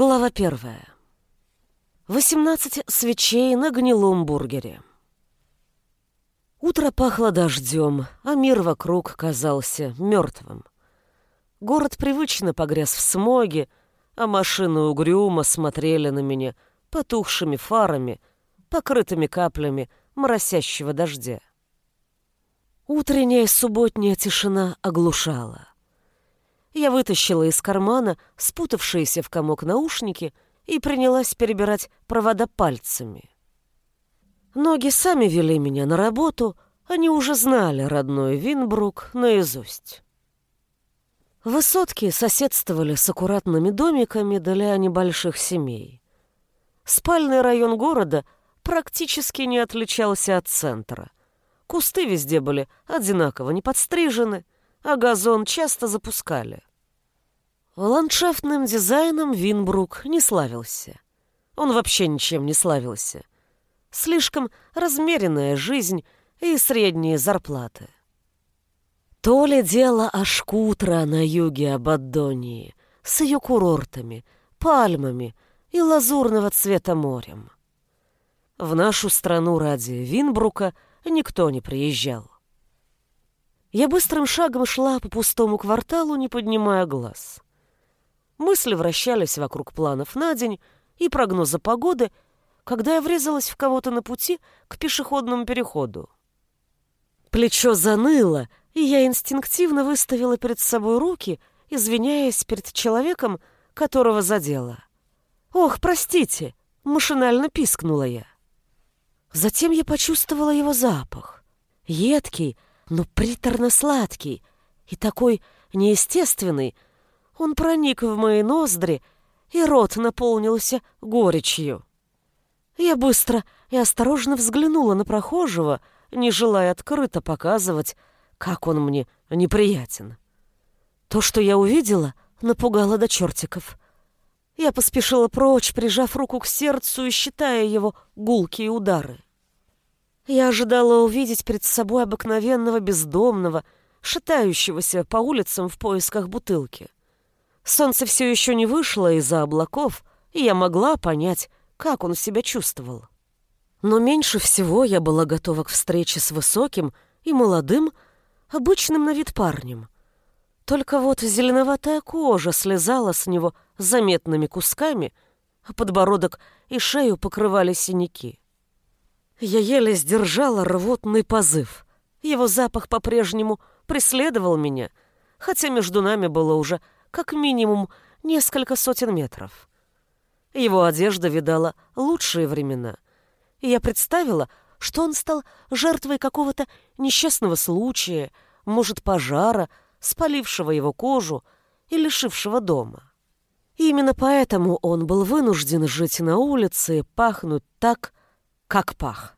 Глава первая. 18 свечей на гнилом бургере. Утро пахло дождем, а мир вокруг казался мертвым. Город привычно погряз в смоге, а машины угрюмо смотрели на меня потухшими фарами, покрытыми каплями моросящего дождя. Утренняя субботняя тишина оглушала. Я вытащила из кармана спутавшиеся в комок наушники и принялась перебирать провода пальцами. Ноги сами вели меня на работу, они уже знали родной Винбрук наизусть. Высотки соседствовали с аккуратными домиками для небольших семей. Спальный район города практически не отличался от центра. Кусты везде были одинаково не подстрижены, а газон часто запускали. Ландшафтным дизайном Винбрук не славился. Он вообще ничем не славился. Слишком размеренная жизнь и средние зарплаты. То ли дело Ашкутра на юге Абаддонии с ее курортами, пальмами и лазурного цвета морем. В нашу страну ради Винбрука никто не приезжал. Я быстрым шагом шла по пустому кварталу, не поднимая глаз. Мысли вращались вокруг планов на день и прогноза погоды, когда я врезалась в кого-то на пути к пешеходному переходу. Плечо заныло, и я инстинктивно выставила перед собой руки, извиняясь перед человеком, которого задела. «Ох, простите!» — машинально пискнула я. Затем я почувствовала его запах. Едкий, но приторно-сладкий и такой неестественный. Он проник в мои ноздри, и рот наполнился горечью. Я быстро и осторожно взглянула на прохожего, не желая открыто показывать, как он мне неприятен. То, что я увидела, напугало до чертиков. Я поспешила прочь, прижав руку к сердцу и считая его гулкие удары. Я ожидала увидеть перед собой обыкновенного бездомного, шатающегося по улицам в поисках бутылки. Солнце все еще не вышло из-за облаков, и я могла понять, как он себя чувствовал. Но меньше всего я была готова к встрече с высоким и молодым, обычным на вид парнем. Только вот зеленоватая кожа слезала с него заметными кусками, а подбородок и шею покрывали синяки. Я еле сдержала рвотный позыв. Его запах по-прежнему преследовал меня, хотя между нами было уже как минимум несколько сотен метров. Его одежда видала лучшие времена, и я представила, что он стал жертвой какого-то несчастного случая, может, пожара, спалившего его кожу и лишившего дома. И именно поэтому он был вынужден жить на улице и пахнуть так, как пах.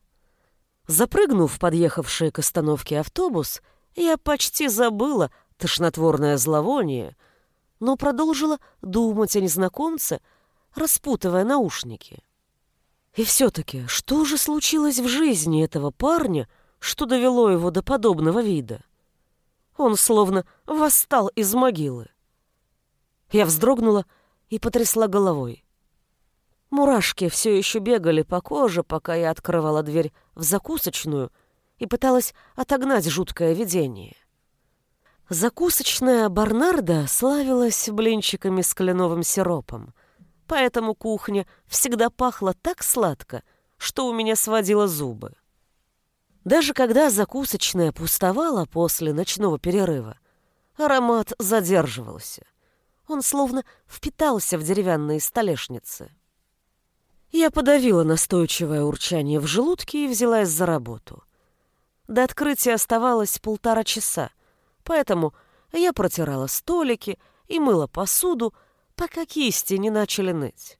Запрыгнув в подъехавший к остановке автобус, я почти забыла тошнотворное зловоние, но продолжила думать о незнакомце, распутывая наушники. И все-таки, что же случилось в жизни этого парня, что довело его до подобного вида? Он словно восстал из могилы. Я вздрогнула и потрясла головой. Мурашки все еще бегали по коже, пока я открывала дверь в закусочную и пыталась отогнать жуткое видение. Закусочная Барнарда славилась блинчиками с кленовым сиропом, поэтому кухня всегда пахла так сладко, что у меня сводило зубы. Даже когда закусочная пустовала после ночного перерыва, аромат задерживался. Он словно впитался в деревянные столешницы. Я подавила настойчивое урчание в желудке и взялась за работу. До открытия оставалось полтора часа, поэтому я протирала столики и мыла посуду, пока кисти не начали ныть.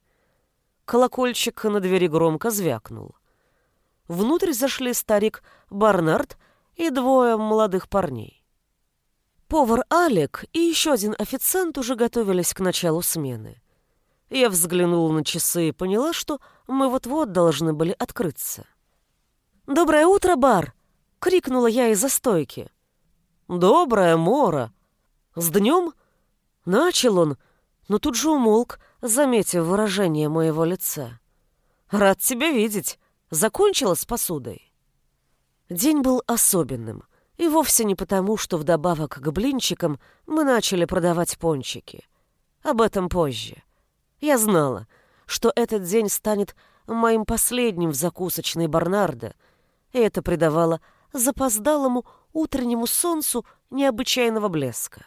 Колокольчик на двери громко звякнул. Внутрь зашли старик Барнард и двое молодых парней. Повар Алек и еще один официант уже готовились к началу смены. Я взглянула на часы и поняла, что мы вот-вот должны были открыться. «Доброе утро, бар!» — крикнула я из-за стойки. «Доброе, Мора!» «С днем?» Начал он, но тут же умолк, заметив выражение моего лица. «Рад тебя видеть. Закончила с посудой?» День был особенным, и вовсе не потому, что вдобавок к блинчикам мы начали продавать пончики. Об этом позже. Я знала, что этот день станет моим последним в закусочной Барнарда, и это придавало запоздалому утреннему солнцу необычайного блеска.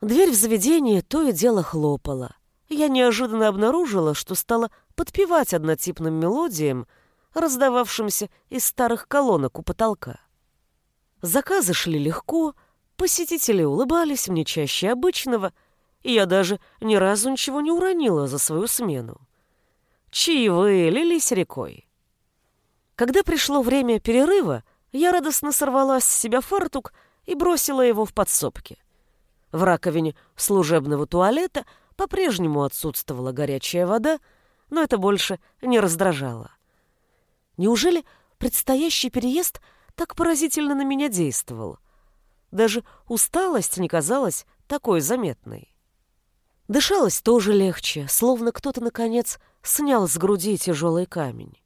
Дверь в заведение то и дело хлопала. Я неожиданно обнаружила, что стала подпевать однотипным мелодиям, раздававшимся из старых колонок у потолка. Заказы шли легко, посетители улыбались мне чаще обычного, и я даже ни разу ничего не уронила за свою смену. Чаевые лились рекой. Когда пришло время перерыва, я радостно сорвала с себя фартук и бросила его в подсобке. В раковине служебного туалета по-прежнему отсутствовала горячая вода, но это больше не раздражало. Неужели предстоящий переезд так поразительно на меня действовал? Даже усталость не казалась такой заметной. Дышалось тоже легче, словно кто-то, наконец, снял с груди тяжелый камень.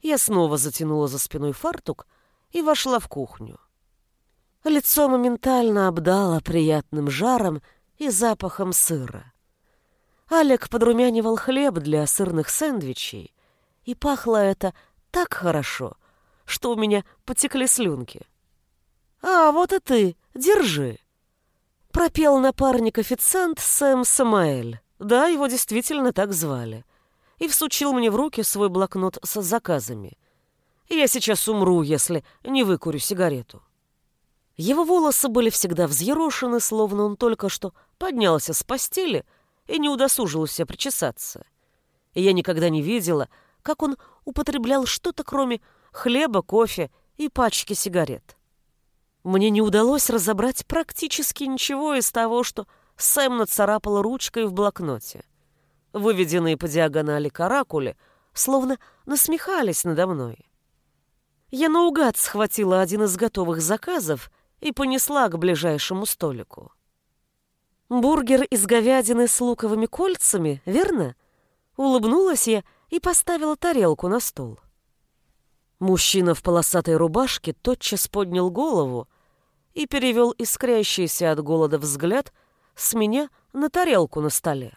Я снова затянула за спиной фартук и вошла в кухню. Лицо моментально обдало приятным жаром и запахом сыра. Алек подрумянивал хлеб для сырных сэндвичей, и пахло это так хорошо, что у меня потекли слюнки. «А, вот и ты, держи!» Пропел напарник-официант Сэм Самаэль. Да, его действительно так звали и всучил мне в руки свой блокнот с заказами. Я сейчас умру, если не выкурю сигарету. Его волосы были всегда взъерошены, словно он только что поднялся с постели и не удосужился причесаться. И я никогда не видела, как он употреблял что-то, кроме хлеба, кофе и пачки сигарет. Мне не удалось разобрать практически ничего из того, что Сэм нацарапал ручкой в блокноте выведенные по диагонали каракули, словно насмехались надо мной. Я наугад схватила один из готовых заказов и понесла к ближайшему столику. «Бургер из говядины с луковыми кольцами, верно?» Улыбнулась я и поставила тарелку на стол. Мужчина в полосатой рубашке тотчас поднял голову и перевел искрящийся от голода взгляд с меня на тарелку на столе.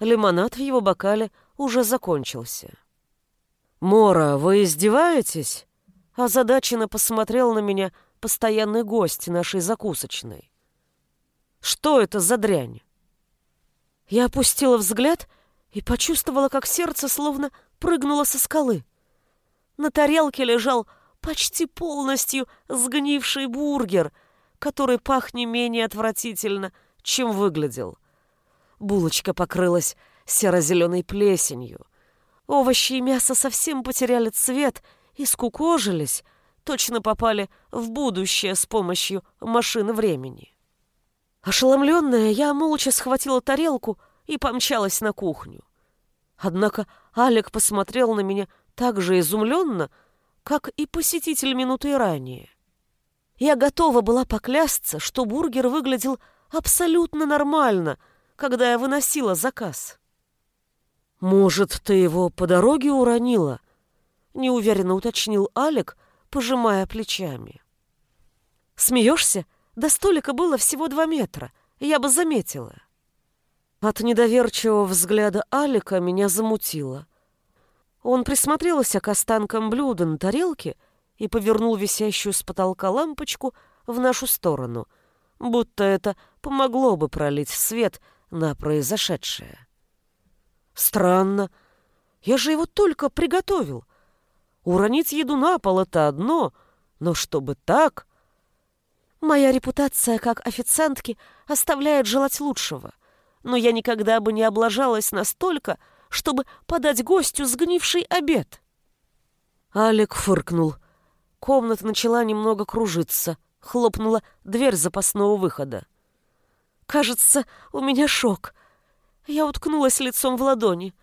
Лимонад в его бокале уже закончился. «Мора, вы издеваетесь?» Озадаченно посмотрел на меня постоянный гость нашей закусочной. «Что это за дрянь?» Я опустила взгляд и почувствовала, как сердце словно прыгнуло со скалы. На тарелке лежал почти полностью сгнивший бургер, который пах не менее отвратительно, чем выглядел. Булочка покрылась серо-зеленой плесенью. Овощи и мясо совсем потеряли цвет и скукожились, точно попали в будущее с помощью машины времени. Ошеломленная, я молча схватила тарелку и помчалась на кухню. Однако Алек посмотрел на меня так же изумленно, как и посетитель минуты ранее. Я готова была поклясться, что бургер выглядел абсолютно нормально — когда я выносила заказ. «Может, ты его по дороге уронила?» — неуверенно уточнил Алик, пожимая плечами. «Смеешься? До столика было всего два метра. Я бы заметила». От недоверчивого взгляда Алика меня замутило. Он присмотрелся к останкам блюда на тарелке и повернул висящую с потолка лампочку в нашу сторону, будто это помогло бы пролить свет на произошедшее. Странно. Я же его только приготовил. Уронить еду на пол — это одно, но чтобы так... Моя репутация как официантки оставляет желать лучшего, но я никогда бы не облажалась настолько, чтобы подать гостю сгнивший обед. Алик фыркнул. Комната начала немного кружиться. Хлопнула дверь запасного выхода. Кажется, у меня шок. Я уткнулась лицом в ладони.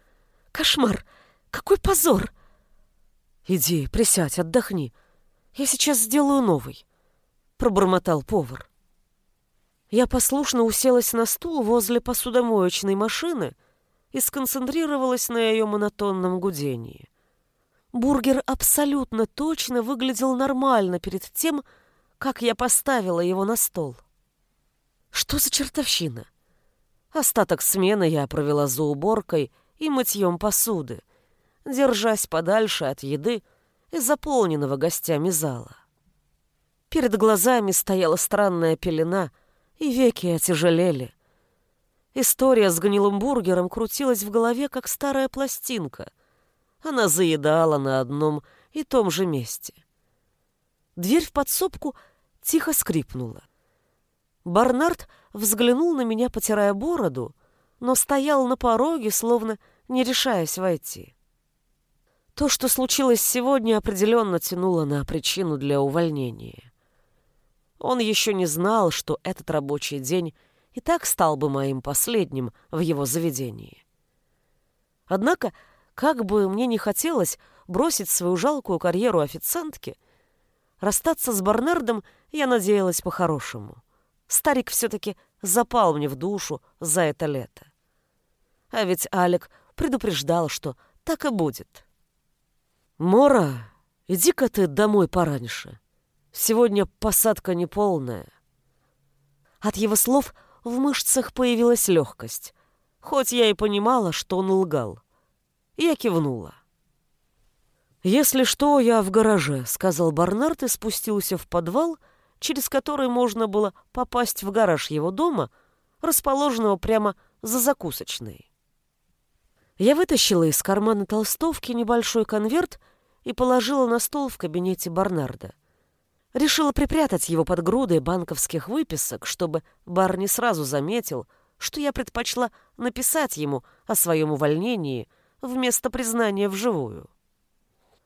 Кошмар! Какой позор! Иди, присядь, отдохни. Я сейчас сделаю новый. Пробормотал повар. Я послушно уселась на стул возле посудомоечной машины и сконцентрировалась на ее монотонном гудении. Бургер абсолютно точно выглядел нормально перед тем, как я поставила его на стол. Что за чертовщина? Остаток смены я провела за уборкой и мытьем посуды, держась подальше от еды и заполненного гостями зала. Перед глазами стояла странная пелена, и веки отяжелели. История с гнилым бургером крутилась в голове, как старая пластинка. Она заедала на одном и том же месте. Дверь в подсобку тихо скрипнула. Барнард взглянул на меня, потирая бороду, но стоял на пороге, словно не решаясь войти. То, что случилось сегодня, определенно тянуло на причину для увольнения. Он еще не знал, что этот рабочий день и так стал бы моим последним в его заведении. Однако, как бы мне не хотелось бросить свою жалкую карьеру официантки, расстаться с Барнардом я надеялась по-хорошему. Старик все-таки запал мне в душу за это лето. А ведь Алек предупреждал, что так и будет. «Мора, иди-ка ты домой пораньше», Сегодня посадка неполная. От его слов в мышцах появилась легкость, хоть я и понимала, что он лгал. Я кивнула. «Если что, я в гараже», — сказал Барнард и спустился в подвал, через который можно было попасть в гараж его дома, расположенного прямо за закусочной. Я вытащила из кармана толстовки небольшой конверт и положила на стол в кабинете Барнарда. Решила припрятать его под грудой банковских выписок, чтобы бар не сразу заметил, что я предпочла написать ему о своем увольнении вместо признания вживую.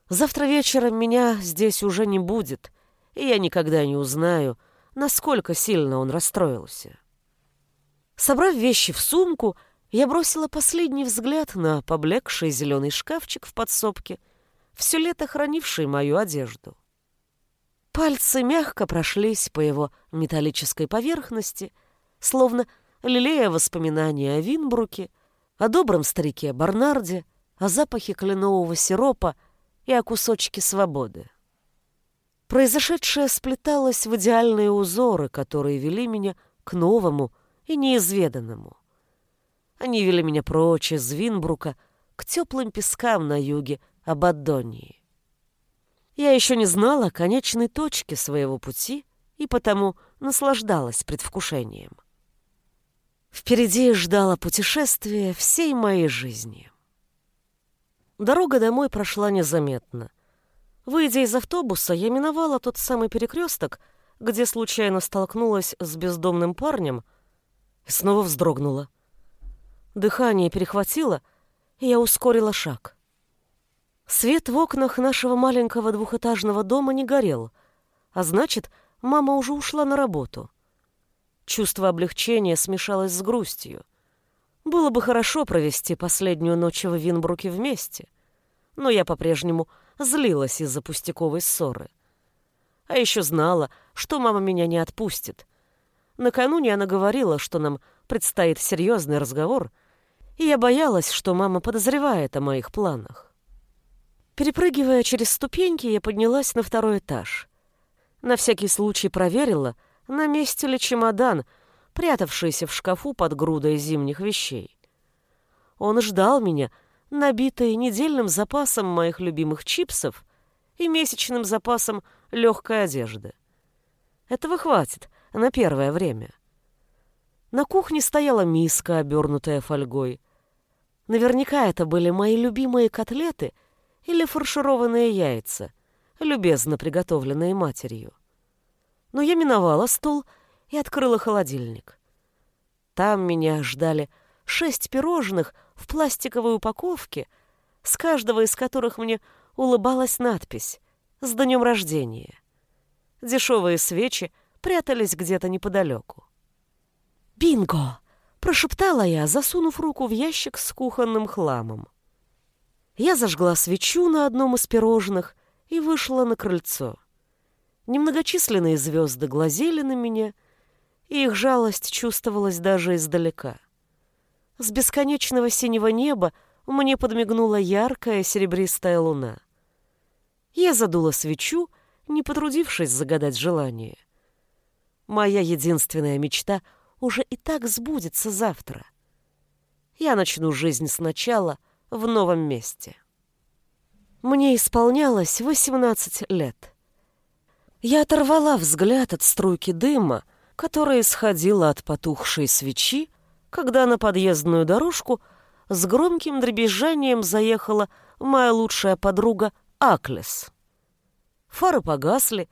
Завтра вечером меня здесь уже не будет, и я никогда не узнаю, насколько сильно он расстроился. Собрав вещи в сумку, я бросила последний взгляд на поблекший зеленый шкафчик в подсобке, все лето хранивший мою одежду. Пальцы мягко прошлись по его металлической поверхности, словно лелея воспоминания о Винбруке, о добром старике Барнарде, о запахе кленового сиропа и о кусочке свободы. Произошедшее сплеталось в идеальные узоры, которые вели меня к новому и неизведанному. Они вели меня прочь из Винбрука к теплым пескам на юге Абаддонии. Я еще не знала конечной точки своего пути и потому наслаждалась предвкушением. Впереди ждало путешествие всей моей жизни. Дорога домой прошла незаметно. Выйдя из автобуса, я миновала тот самый перекресток, где случайно столкнулась с бездомным парнем и снова вздрогнула. Дыхание перехватило, и я ускорила шаг. Свет в окнах нашего маленького двухэтажного дома не горел, а значит, мама уже ушла на работу. Чувство облегчения смешалось с грустью. Было бы хорошо провести последнюю ночь в Винбруке вместе, но я по-прежнему злилась из-за пустяковой ссоры. А еще знала, что мама меня не отпустит. Накануне она говорила, что нам предстоит серьезный разговор, и я боялась, что мама подозревает о моих планах. Перепрыгивая через ступеньки, я поднялась на второй этаж. На всякий случай проверила, на месте ли чемодан, прятавшийся в шкафу под грудой зимних вещей. Он ждал меня, набитый недельным запасом моих любимых чипсов и месячным запасом легкой одежды. Этого хватит на первое время. На кухне стояла миска, обернутая фольгой. Наверняка это были мои любимые котлеты — или фаршированные яйца, любезно приготовленные матерью. Но я миновала стол и открыла холодильник. Там меня ждали шесть пирожных в пластиковой упаковке, с каждого из которых мне улыбалась надпись «С днем рождения». Дешевые свечи прятались где-то неподалеку. «Бинго!» — прошептала я, засунув руку в ящик с кухонным хламом. Я зажгла свечу на одном из пирожных и вышла на крыльцо. Немногочисленные звезды глазели на меня, и их жалость чувствовалась даже издалека. С бесконечного синего неба мне подмигнула яркая серебристая луна. Я задула свечу, не потрудившись загадать желание. Моя единственная мечта уже и так сбудется завтра. Я начну жизнь сначала в новом месте. Мне исполнялось 18 лет. Я оторвала взгляд от струйки дыма, которая исходила от потухшей свечи, когда на подъездную дорожку с громким дребезжанием заехала моя лучшая подруга Аклес. Фары погасли,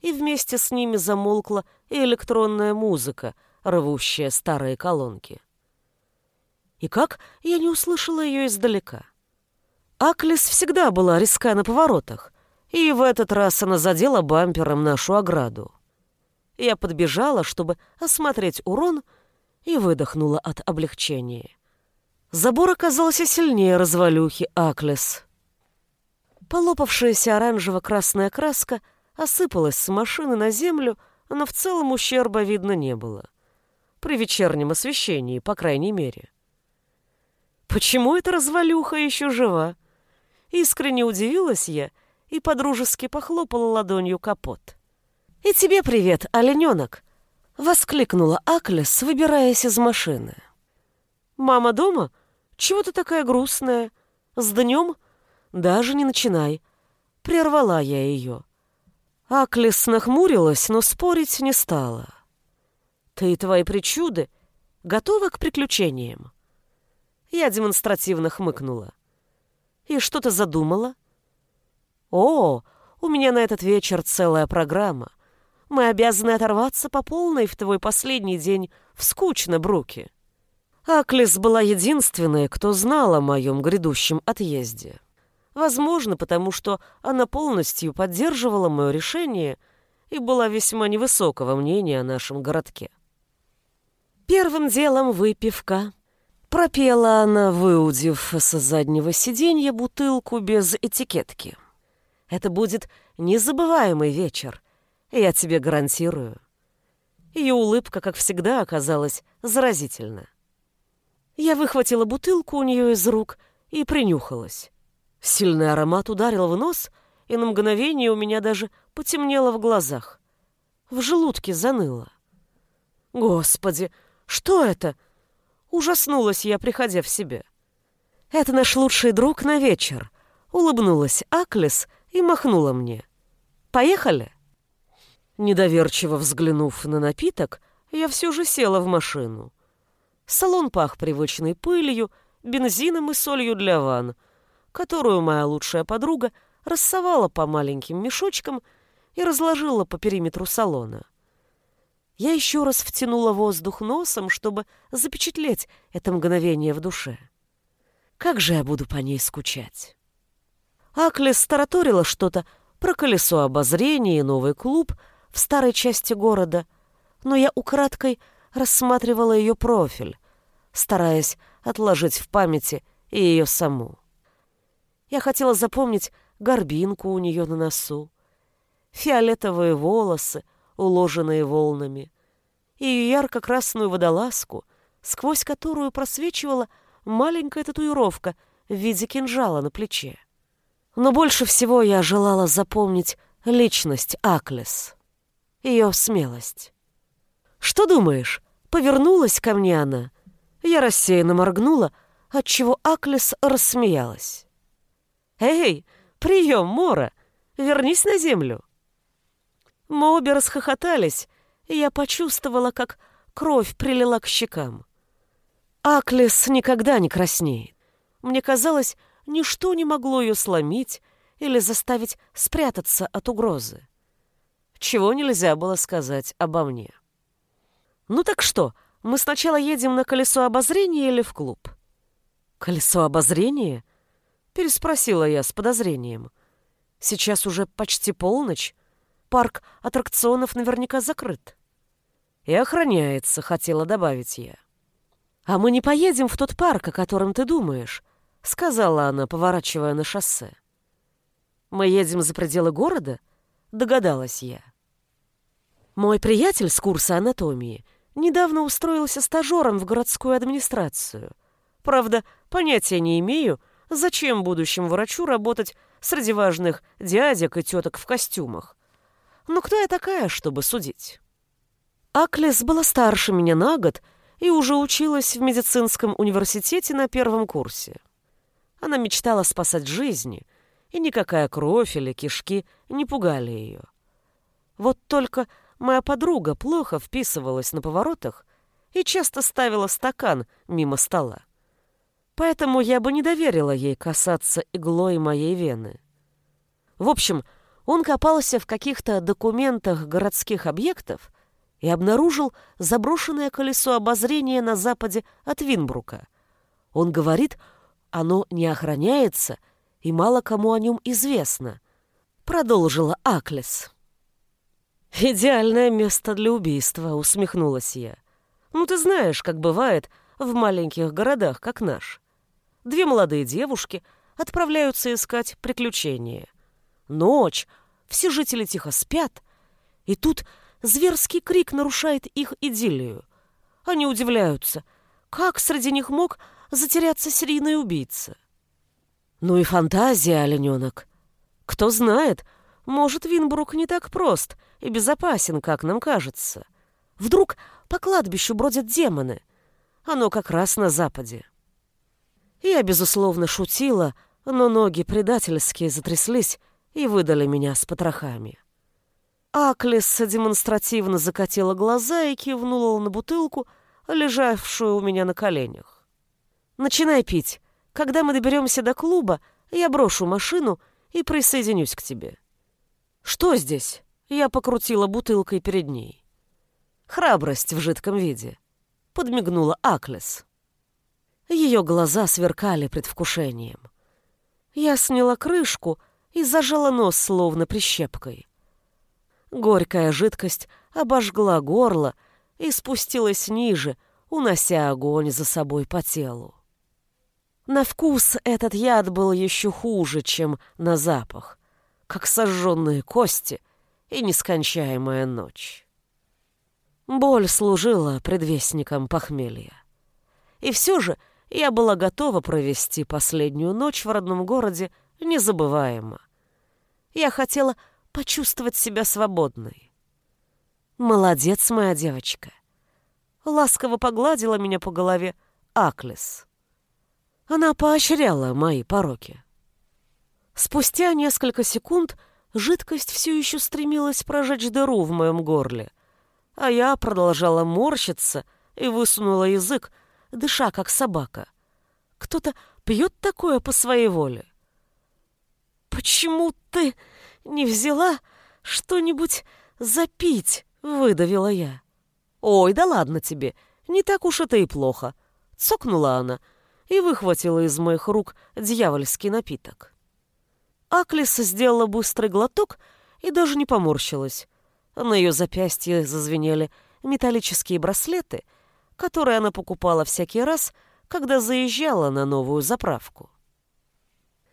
и вместе с ними замолкла и электронная музыка, рвущая старые колонки. И как я не услышала ее издалека? Аклес всегда была резка на поворотах, и в этот раз она задела бампером нашу ограду. Я подбежала, чтобы осмотреть урон, и выдохнула от облегчения. Забор оказался сильнее развалюхи Аклес. Полопавшаяся оранжево-красная краска осыпалась с машины на землю, но в целом ущерба видно не было. При вечернем освещении, по крайней мере. Почему эта развалюха еще жива? Искренне удивилась я и подружески похлопала ладонью капот. «И тебе привет, олененок!» — воскликнула Аклес, выбираясь из машины. «Мама дома? Чего ты такая грустная? С днем? Даже не начинай!» Прервала я ее. Аклес нахмурилась, но спорить не стала. «Ты и твои причуды готовы к приключениям?» Я демонстративно хмыкнула. «И что ты задумала?» «О, у меня на этот вечер целая программа. Мы обязаны оторваться по полной в твой последний день в скучно Бруке». Аклис была единственной, кто знал о моем грядущем отъезде. Возможно, потому что она полностью поддерживала мое решение и была весьма невысокого мнения о нашем городке. Первым делом выпивка, Пропела она, выудив с заднего сиденья бутылку без этикетки. Это будет незабываемый вечер, я тебе гарантирую. Ее улыбка, как всегда, оказалась заразительна. Я выхватила бутылку у нее из рук и принюхалась. Сильный аромат ударил в нос, и на мгновение у меня даже потемнело в глазах. В желудке заныло. «Господи, что это?» Ужаснулась я, приходя в себя. «Это наш лучший друг на вечер», — улыбнулась Аклес и махнула мне. «Поехали?» Недоверчиво взглянув на напиток, я все же села в машину. Салон пах привычной пылью, бензином и солью для ванн, которую моя лучшая подруга рассовала по маленьким мешочкам и разложила по периметру салона. Я еще раз втянула воздух носом, чтобы запечатлеть это мгновение в душе. Как же я буду по ней скучать? Аклес тараторила что-то про колесо обозрения и новый клуб в старой части города, но я украдкой рассматривала ее профиль, стараясь отложить в памяти и ее саму. Я хотела запомнить горбинку у нее на носу, фиолетовые волосы, уложенные волнами, и ярко-красную водолазку, сквозь которую просвечивала маленькая татуировка в виде кинжала на плече. Но больше всего я желала запомнить личность Аклес, ее смелость. «Что думаешь?» — повернулась ко мне она. Я рассеянно моргнула, отчего Аклес рассмеялась. «Эй, прием, Мора! Вернись на землю!» Мы обе расхохотались, и я почувствовала, как кровь прилила к щекам. Аклес никогда не краснеет. Мне казалось, ничто не могло ее сломить или заставить спрятаться от угрозы. Чего нельзя было сказать обо мне. «Ну так что, мы сначала едем на колесо обозрения или в клуб?» «Колесо обозрения?» — переспросила я с подозрением. «Сейчас уже почти полночь, парк аттракционов наверняка закрыт. И охраняется, хотела добавить я. А мы не поедем в тот парк, о котором ты думаешь, сказала она, поворачивая на шоссе. Мы едем за пределы города? Догадалась я. Мой приятель с курса анатомии недавно устроился стажером в городскую администрацию. Правда, понятия не имею, зачем будущему врачу работать среди важных дядек и теток в костюмах. Но кто я такая, чтобы судить? Аклес была старше меня на год и уже училась в медицинском университете на первом курсе. Она мечтала спасать жизни, и никакая кровь или кишки не пугали ее. Вот только Моя подруга плохо вписывалась на поворотах и часто ставила стакан мимо стола. Поэтому я бы не доверила ей касаться иглой моей вены. В общем, он копался в каких-то документах городских объектов и обнаружил заброшенное колесо обозрения на западе от Винбрука. Он говорит, оно не охраняется и мало кому о нем известно. Продолжила Аклес. «Идеальное место для убийства», — усмехнулась я. «Ну, ты знаешь, как бывает в маленьких городах, как наш. Две молодые девушки отправляются искать приключения. Ночь, все жители тихо спят, и тут зверский крик нарушает их идиллию. Они удивляются, как среди них мог затеряться серийный убийца. Ну и фантазия, олененок. Кто знает, может, Винбрук не так прост — и безопасен, как нам кажется. Вдруг по кладбищу бродят демоны. Оно как раз на западе. Я, безусловно, шутила, но ноги предательски затряслись и выдали меня с потрохами. Аклес демонстративно закатила глаза и кивнула на бутылку, лежавшую у меня на коленях. «Начинай пить. Когда мы доберемся до клуба, я брошу машину и присоединюсь к тебе». «Что здесь?» Я покрутила бутылкой перед ней. Храбрость в жидком виде. Подмигнула Аклес. Ее глаза сверкали предвкушением. Я сняла крышку и зажала нос словно прищепкой. Горькая жидкость обожгла горло и спустилась ниже, унося огонь за собой по телу. На вкус этот яд был еще хуже, чем на запах, как сожженные кости и нескончаемая ночь. Боль служила предвестником похмелья. И все же я была готова провести последнюю ночь в родном городе незабываемо. Я хотела почувствовать себя свободной. «Молодец, моя девочка!» Ласково погладила меня по голове Аклес. Она поощряла мои пороки. Спустя несколько секунд Жидкость все еще стремилась прожечь дыру в моем горле, а я продолжала морщиться и высунула язык, дыша как собака. Кто-то пьет такое по своей воле. «Почему ты не взяла что-нибудь запить?» — выдавила я. «Ой, да ладно тебе, не так уж это и плохо», — цокнула она и выхватила из моих рук дьявольский напиток. Аклис сделала быстрый глоток и даже не поморщилась. На ее запястье зазвенели металлические браслеты, которые она покупала всякий раз, когда заезжала на новую заправку.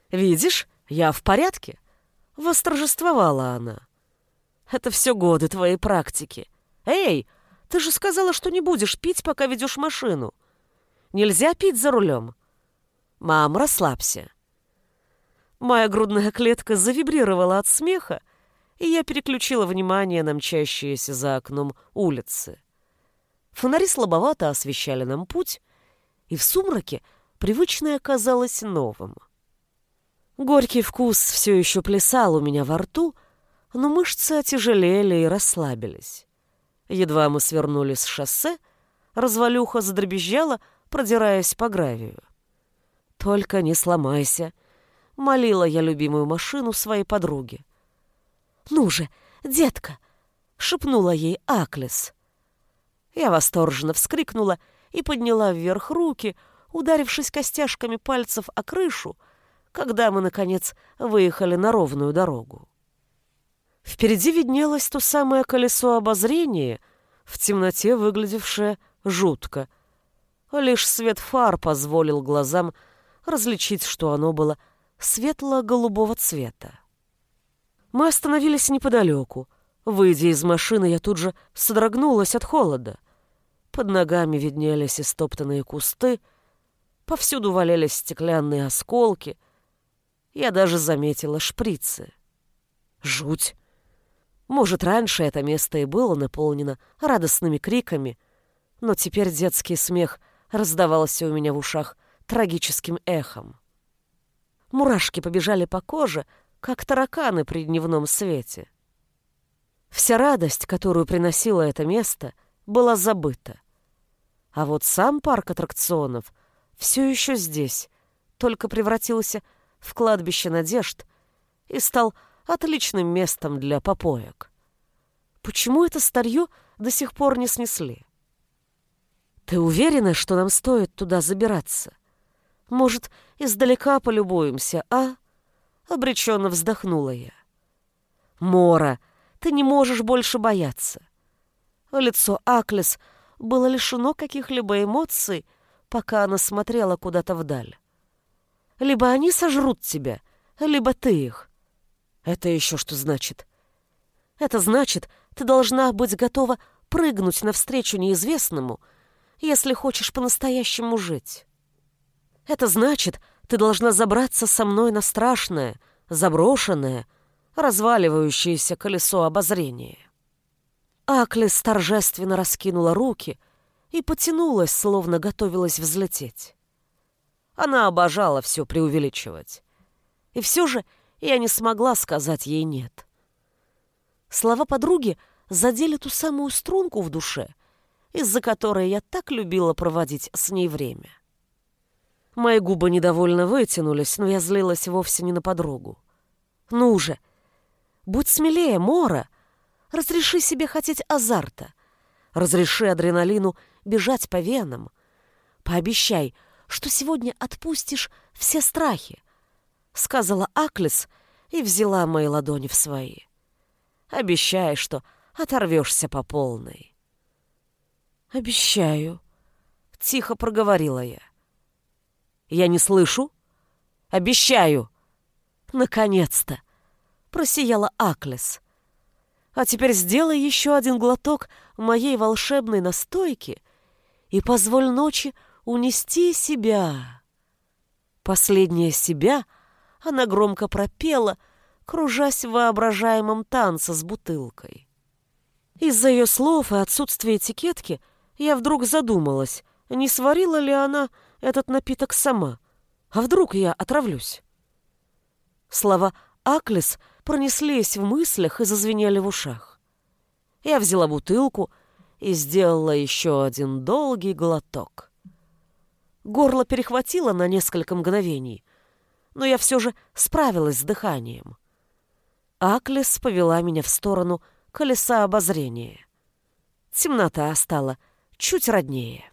«Видишь, я в порядке», — восторжествовала она. «Это все годы твоей практики. Эй, ты же сказала, что не будешь пить, пока ведешь машину. Нельзя пить за рулем. Мам, расслабься. Моя грудная клетка завибрировала от смеха, и я переключила внимание на мчащиеся за окном улицы. Фонари слабовато освещали нам путь, и в сумраке привычное казалось новым. Горький вкус все еще плясал у меня во рту, но мышцы отяжелели и расслабились. Едва мы свернули с шоссе, развалюха задребезжала, продираясь по гравию. «Только не сломайся», — молила я любимую машину своей подруги. «Ну же, детка!» — шепнула ей Аклес. Я восторженно вскрикнула и подняла вверх руки, ударившись костяшками пальцев о крышу, когда мы, наконец, выехали на ровную дорогу. Впереди виднелось то самое колесо обозрения, в темноте выглядевшее жутко. Лишь свет фар позволил глазам различить, что оно было светло-голубого цвета. Мы остановились неподалеку, Выйдя из машины, я тут же содрогнулась от холода. Под ногами виднелись истоптанные кусты, повсюду валялись стеклянные осколки. Я даже заметила шприцы. Жуть! Может, раньше это место и было наполнено радостными криками, но теперь детский смех раздавался у меня в ушах трагическим эхом. Мурашки побежали по коже, как тараканы при дневном свете. Вся радость, которую приносило это место, была забыта. А вот сам парк аттракционов все еще здесь, только превратился в кладбище надежд и стал отличным местом для попоек. Почему это старье до сих пор не снесли? Ты уверена, что нам стоит туда забираться? Может, издалека полюбуемся, а? Обреченно вздохнула я. Мора, ты не можешь больше бояться. Лицо Аклес было лишено каких-либо эмоций, пока она смотрела куда-то вдаль. Либо они сожрут тебя, либо ты их. Это еще что значит? Это значит, ты должна быть готова прыгнуть навстречу неизвестному, если хочешь по-настоящему жить. Это значит, ты должна забраться со мной на страшное, заброшенное, разваливающееся колесо обозрения. Аклис торжественно раскинула руки и потянулась, словно готовилась взлететь. Она обожала все преувеличивать. И все же я не смогла сказать ей «нет». Слова подруги задели ту самую струнку в душе, из-за которой я так любила проводить с ней время. Мои губы недовольно вытянулись, но я злилась вовсе не на подругу. «Ну же, будь смелее, Мора! Разреши себе хотеть азарта. Разреши адреналину бежать по венам. Пообещай, что сегодня отпустишь все страхи», — сказала Аклис и взяла мои ладони в свои. «Обещай, что оторвешься по полной». «Обещаю», — тихо проговорила я. Я не слышу? Обещаю. Наконец-то. Просияла Аклес. А теперь сделай еще один глоток моей волшебной настойки и позволь ночи унести себя. Последняя себя она громко пропела, кружась в воображаемом танце с бутылкой. Из-за ее слов и отсутствия этикетки я вдруг задумалась, не сварила ли она этот напиток сама. А вдруг я отравлюсь? Слова «Аклес» пронеслись в мыслях и зазвенели в ушах. Я взяла бутылку и сделала еще один долгий глоток. Горло перехватило на несколько мгновений, но я все же справилась с дыханием. Аклес повела меня в сторону колеса обозрения. Темнота стала чуть роднее.